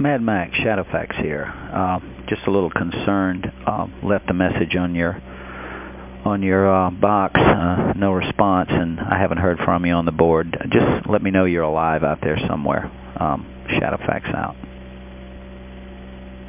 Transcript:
Mad Max Shadowfax here. Uh, just a little concerned. Uh, left a message on your on your uh, box, uh, no response, and I haven't heard from you on the board. Just let me know you're alive out there somewhere. Um, Shadowfax out.